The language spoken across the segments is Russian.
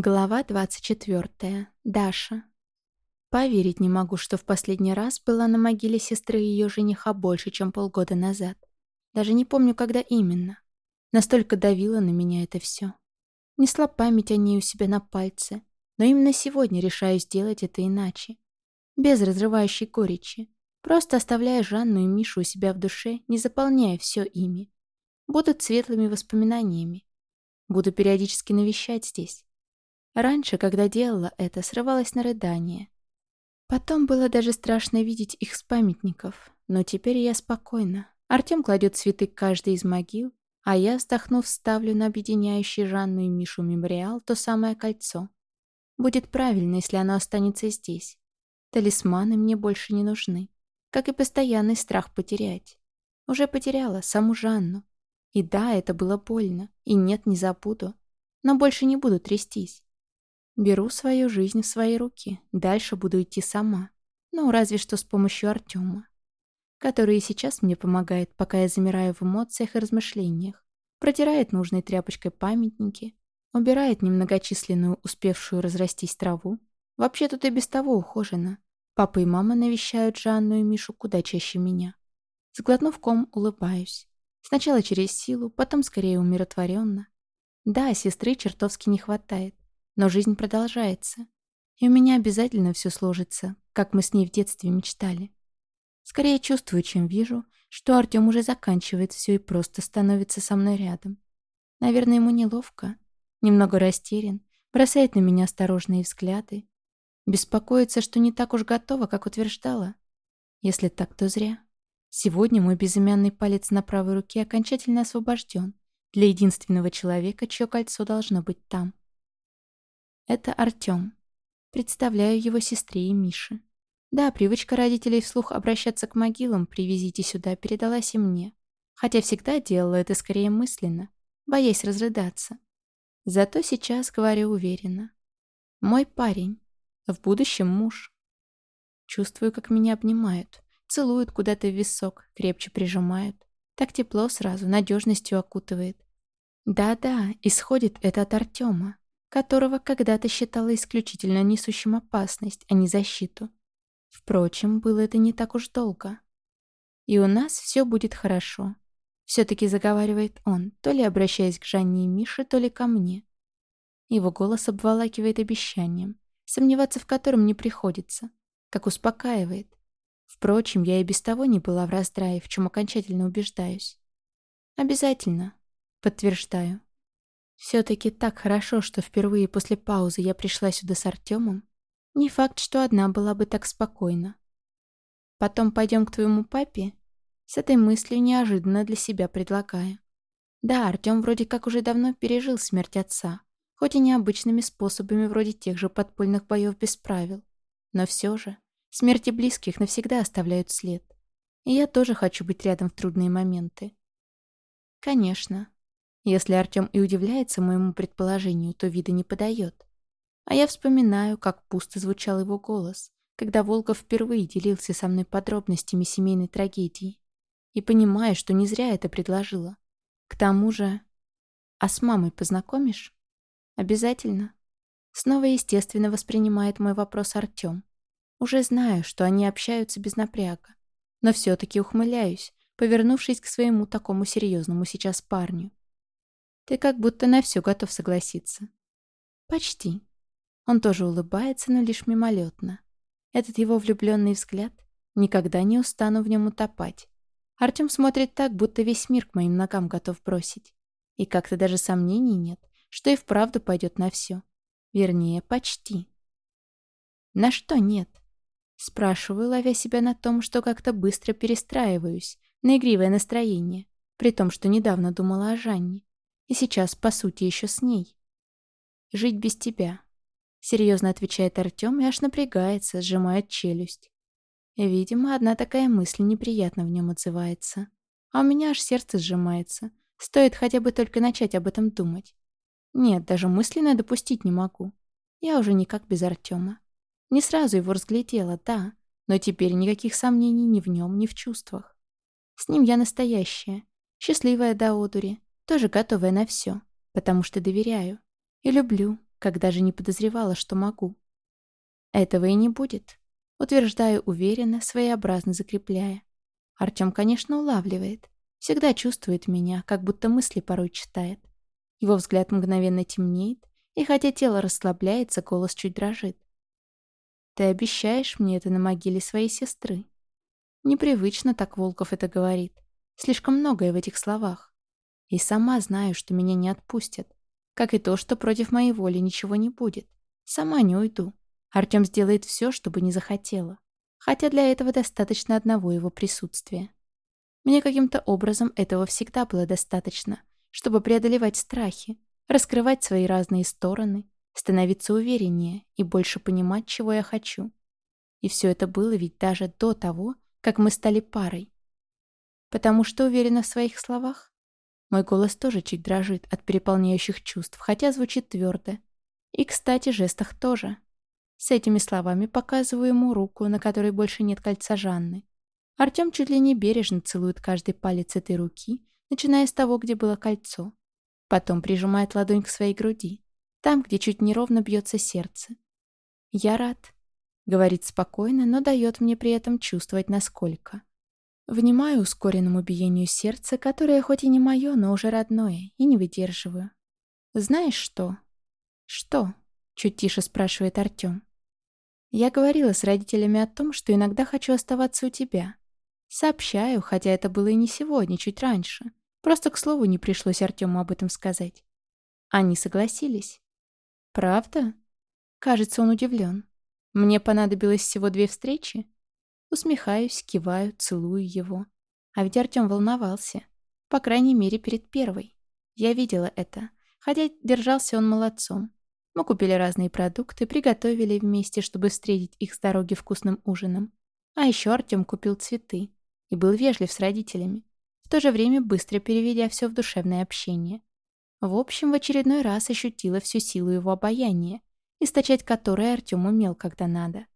Глава 24. Даша. Поверить не могу, что в последний раз была на могиле сестры ее жениха больше, чем полгода назад. Даже не помню, когда именно. Настолько давило на меня это все. Несла память о ней у себя на пальце, но именно сегодня решаю сделать это иначе. Без разрывающей горечи. Просто оставляя Жанну и Мишу у себя в душе, не заполняя все ими. Будут светлыми воспоминаниями. Буду периодически навещать здесь Раньше, когда делала это, срывалась на рыдание. Потом было даже страшно видеть их с памятников, но теперь я спокойна. Артем кладет цветы к каждой из могил, а я, вздохнув, ставлю на объединяющий Жанну и Мишу мемориал то самое кольцо. Будет правильно, если оно останется здесь. Талисманы мне больше не нужны, как и постоянный страх потерять. Уже потеряла саму Жанну. И да, это было больно, и нет, не забуду. Но больше не буду трястись. Беру свою жизнь в свои руки. Дальше буду идти сама. Ну, разве что с помощью Артема. Который и сейчас мне помогает, пока я замираю в эмоциях и размышлениях. Протирает нужной тряпочкой памятники. Убирает немногочисленную, успевшую разрастись траву. Вообще тут и без того ухожено. Папа и мама навещают Жанну и Мишу куда чаще меня. Сглотнув ком, улыбаюсь. Сначала через силу, потом скорее умиротворенно. Да, сестры чертовски не хватает. Но жизнь продолжается. И у меня обязательно все сложится, как мы с ней в детстве мечтали. Скорее чувствую, чем вижу, что Артем уже заканчивает все и просто становится со мной рядом. Наверное, ему неловко. Немного растерян, бросает на меня осторожные взгляды. Беспокоится, что не так уж готова, как утверждала. Если так, то зря. Сегодня мой безымянный палец на правой руке окончательно освобожден для единственного человека, чье кольцо должно быть там. Это Артём. Представляю его сестре и Мише. Да, привычка родителей вслух обращаться к могилам «привезите сюда» передалась и мне. Хотя всегда делала это скорее мысленно, боясь разрыдаться. Зато сейчас говорю уверенно. Мой парень. В будущем муж. Чувствую, как меня обнимают. Целуют куда-то в висок, крепче прижимают. Так тепло сразу, надежностью окутывает. Да-да, исходит это от Артема которого когда-то считала исключительно несущим опасность, а не защиту. Впрочем, было это не так уж долго. И у нас все будет хорошо. Все-таки заговаривает он, то ли обращаясь к Жанне и Мише, то ли ко мне. Его голос обволакивает обещанием, сомневаться в котором не приходится, как успокаивает. Впрочем, я и без того не была в раздрае, в чем окончательно убеждаюсь. Обязательно. Подтверждаю. Все-таки так хорошо, что впервые после паузы я пришла сюда с Артемом. Не факт, что одна была бы так спокойна. Потом пойдем к твоему папе? С этой мыслью неожиданно для себя предлагаю. Да, Артем вроде как уже давно пережил смерть отца, хоть и необычными способами вроде тех же подпольных боев без правил. Но все же, смерти близких навсегда оставляют след. И я тоже хочу быть рядом в трудные моменты. Конечно, если Артем и удивляется моему предположению, то вида не подает. А я вспоминаю, как пусто звучал его голос, когда Волков впервые делился со мной подробностями семейной трагедии. И понимаю, что не зря это предложила. К тому же... А с мамой познакомишь? Обязательно. Снова естественно воспринимает мой вопрос Артем. Уже знаю, что они общаются без напряга. Но все-таки ухмыляюсь, повернувшись к своему такому серьезному сейчас парню. Ты как будто на все готов согласиться. Почти. Он тоже улыбается, но лишь мимолетно. Этот его влюбленный взгляд никогда не устану в нем утопать. Артем смотрит так, будто весь мир к моим ногам готов бросить. И как-то даже сомнений нет, что и вправду пойдет на все. Вернее, почти. На что нет? Спрашиваю, ловя себя на том, что как-то быстро перестраиваюсь на игривое настроение, при том, что недавно думала о Жанне. И сейчас, по сути, еще с ней. «Жить без тебя», — серьезно отвечает Артем и аж напрягается, сжимает челюсть. Видимо, одна такая мысль неприятно в нем отзывается. А у меня аж сердце сжимается. Стоит хотя бы только начать об этом думать. Нет, даже мысленно допустить не могу. Я уже никак без Артема. Не сразу его разглядела, да, но теперь никаких сомнений ни в нем, ни в чувствах. С ним я настоящая, счастливая до одури, тоже готовая на все, потому что доверяю. И люблю, когда же не подозревала, что могу. Этого и не будет. Утверждаю уверенно, своеобразно закрепляя. Артем, конечно, улавливает. Всегда чувствует меня, как будто мысли порой читает. Его взгляд мгновенно темнеет, и хотя тело расслабляется, голос чуть дрожит. «Ты обещаешь мне это на могиле своей сестры?» Непривычно так Волков это говорит. Слишком многое в этих словах. И сама знаю, что меня не отпустят. Как и то, что против моей воли ничего не будет. Сама не уйду. Артем сделает все, чтобы не захотела. Хотя для этого достаточно одного его присутствия. Мне каким-то образом этого всегда было достаточно, чтобы преодолевать страхи, раскрывать свои разные стороны, становиться увереннее и больше понимать, чего я хочу. И все это было ведь даже до того, как мы стали парой. Потому что уверена в своих словах? Мой голос тоже чуть дрожит от переполняющих чувств, хотя звучит твердо. И, кстати, жестах тоже. С этими словами показываю ему руку, на которой больше нет кольца Жанны. Артем чуть ли не бережно целует каждый палец этой руки, начиная с того, где было кольцо. Потом прижимает ладонь к своей груди, там, где чуть неровно бьется сердце. «Я рад», — говорит спокойно, но дает мне при этом чувствовать насколько. Внимаю ускоренному биению сердца, которое хоть и не мое, но уже родное, и не выдерживаю. «Знаешь что?» «Что?» — чуть тише спрашивает Артем. «Я говорила с родителями о том, что иногда хочу оставаться у тебя. Сообщаю, хотя это было и не сегодня, чуть раньше. Просто, к слову, не пришлось Артему об этом сказать. Они согласились. Правда? Кажется, он удивлен. Мне понадобилось всего две встречи? Усмехаюсь, киваю, целую его. А ведь Артем волновался. По крайней мере, перед первой. Я видела это. Хотя держался он молодцом. Мы купили разные продукты, приготовили вместе, чтобы встретить их с дороги вкусным ужином. А еще Артем купил цветы и был вежлив с родителями, в то же время быстро переведя все в душевное общение. В общем, в очередной раз ощутила всю силу его обаяния, источать которое Артем умел, когда надо.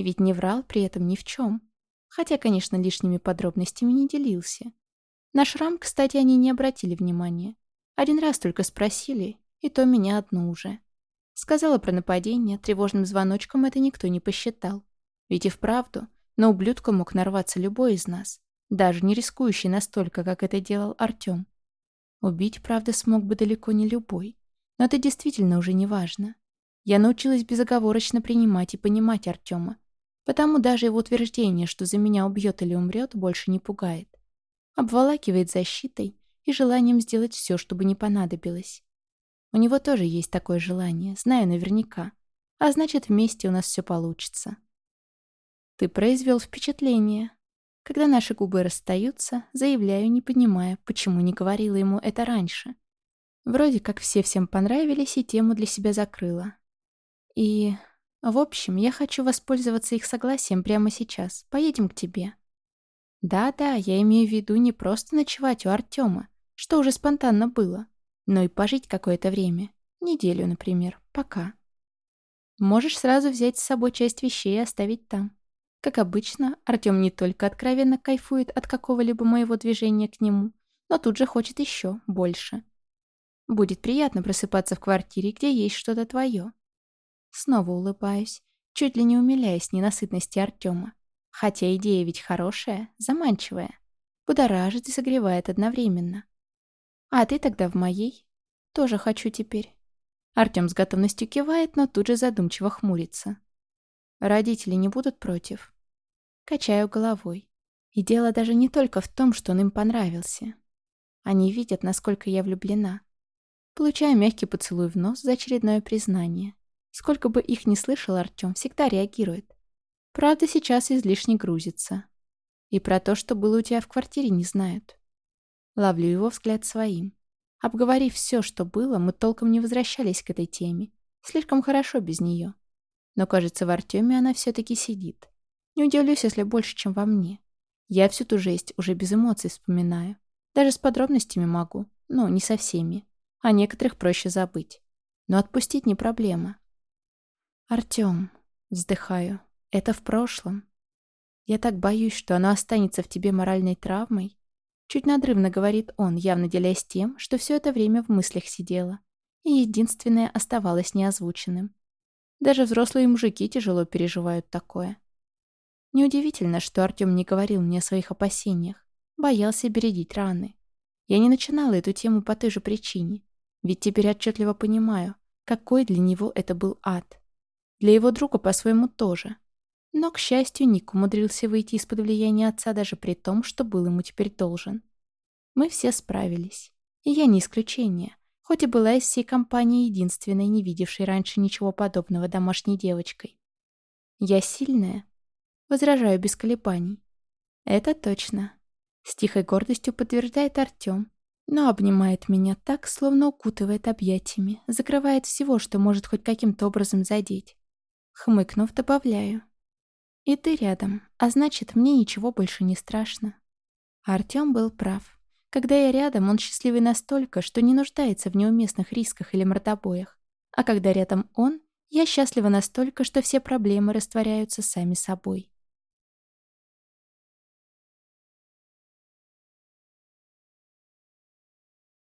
И ведь не врал при этом ни в чем. Хотя, конечно, лишними подробностями не делился. На шрам, кстати, они не обратили внимания. Один раз только спросили, и то меня одну уже. Сказала про нападение, тревожным звоночком это никто не посчитал. Ведь и вправду, на ублюдка мог нарваться любой из нас, даже не рискующий настолько, как это делал Артём. Убить, правда, смог бы далеко не любой, но это действительно уже не важно. Я научилась безоговорочно принимать и понимать Артёма, потому даже его утверждение, что за меня убьет или умрет, больше не пугает. Обволакивает защитой и желанием сделать все, чтобы не понадобилось. У него тоже есть такое желание, знаю наверняка. А значит, вместе у нас все получится. Ты произвел впечатление. Когда наши губы расстаются, заявляю, не понимая, почему не говорила ему это раньше. Вроде как все всем понравились и тему для себя закрыла. И... В общем, я хочу воспользоваться их согласием прямо сейчас. Поедем к тебе. Да-да, я имею в виду не просто ночевать у Артема, что уже спонтанно было, но и пожить какое-то время. Неделю, например. Пока. Можешь сразу взять с собой часть вещей и оставить там. Как обычно, Артём не только откровенно кайфует от какого-либо моего движения к нему, но тут же хочет еще больше. Будет приятно просыпаться в квартире, где есть что-то твое. Снова улыбаюсь, чуть ли не умиляясь ненасытности Артема. Хотя идея ведь хорошая, заманчивая. Будоражит и согревает одновременно. А ты тогда в моей? Тоже хочу теперь. Артем с готовностью кивает, но тут же задумчиво хмурится. Родители не будут против. Качаю головой. И дело даже не только в том, что он им понравился. Они видят, насколько я влюблена. Получаю мягкий поцелуй в нос за очередное признание. Сколько бы их ни слышал Артём, всегда реагирует. Правда, сейчас излишне грузится. И про то, что было у тебя в квартире, не знают. Ловлю его взгляд своим. Обговорив все, что было, мы толком не возвращались к этой теме. Слишком хорошо без нее. Но, кажется, в Артеме она все-таки сидит. Не удивлюсь, если больше, чем во мне. Я всю ту жесть уже без эмоций вспоминаю. Даже с подробностями могу, но не со всеми. А некоторых проще забыть. Но отпустить не проблема. Артем, вздыхаю, это в прошлом. Я так боюсь, что оно останется в тебе моральной травмой. Чуть надрывно говорит он, явно делясь тем, что все это время в мыслях сидело. и единственное оставалось неозвученным. Даже взрослые мужики тяжело переживают такое. Неудивительно, что Артём не говорил мне о своих опасениях, боялся бередить раны. Я не начинала эту тему по той же причине, ведь теперь отчетливо понимаю, какой для него это был ад. Для его друга по-своему тоже. Но, к счастью, Ник умудрился выйти из-под влияния отца даже при том, что был ему теперь должен. Мы все справились. И я не исключение, хоть и была из всей компании единственной, не видевшей раньше ничего подобного домашней девочкой. Я сильная? Возражаю без колебаний. Это точно. С тихой гордостью подтверждает Артём, но обнимает меня так, словно укутывает объятиями, закрывает всего, что может хоть каким-то образом задеть. Хмыкнув, добавляю. И ты рядом, а значит, мне ничего больше не страшно. Артём был прав. Когда я рядом, он счастливый настолько, что не нуждается в неуместных рисках или мордобоях. А когда рядом он, я счастлива настолько, что все проблемы растворяются сами собой.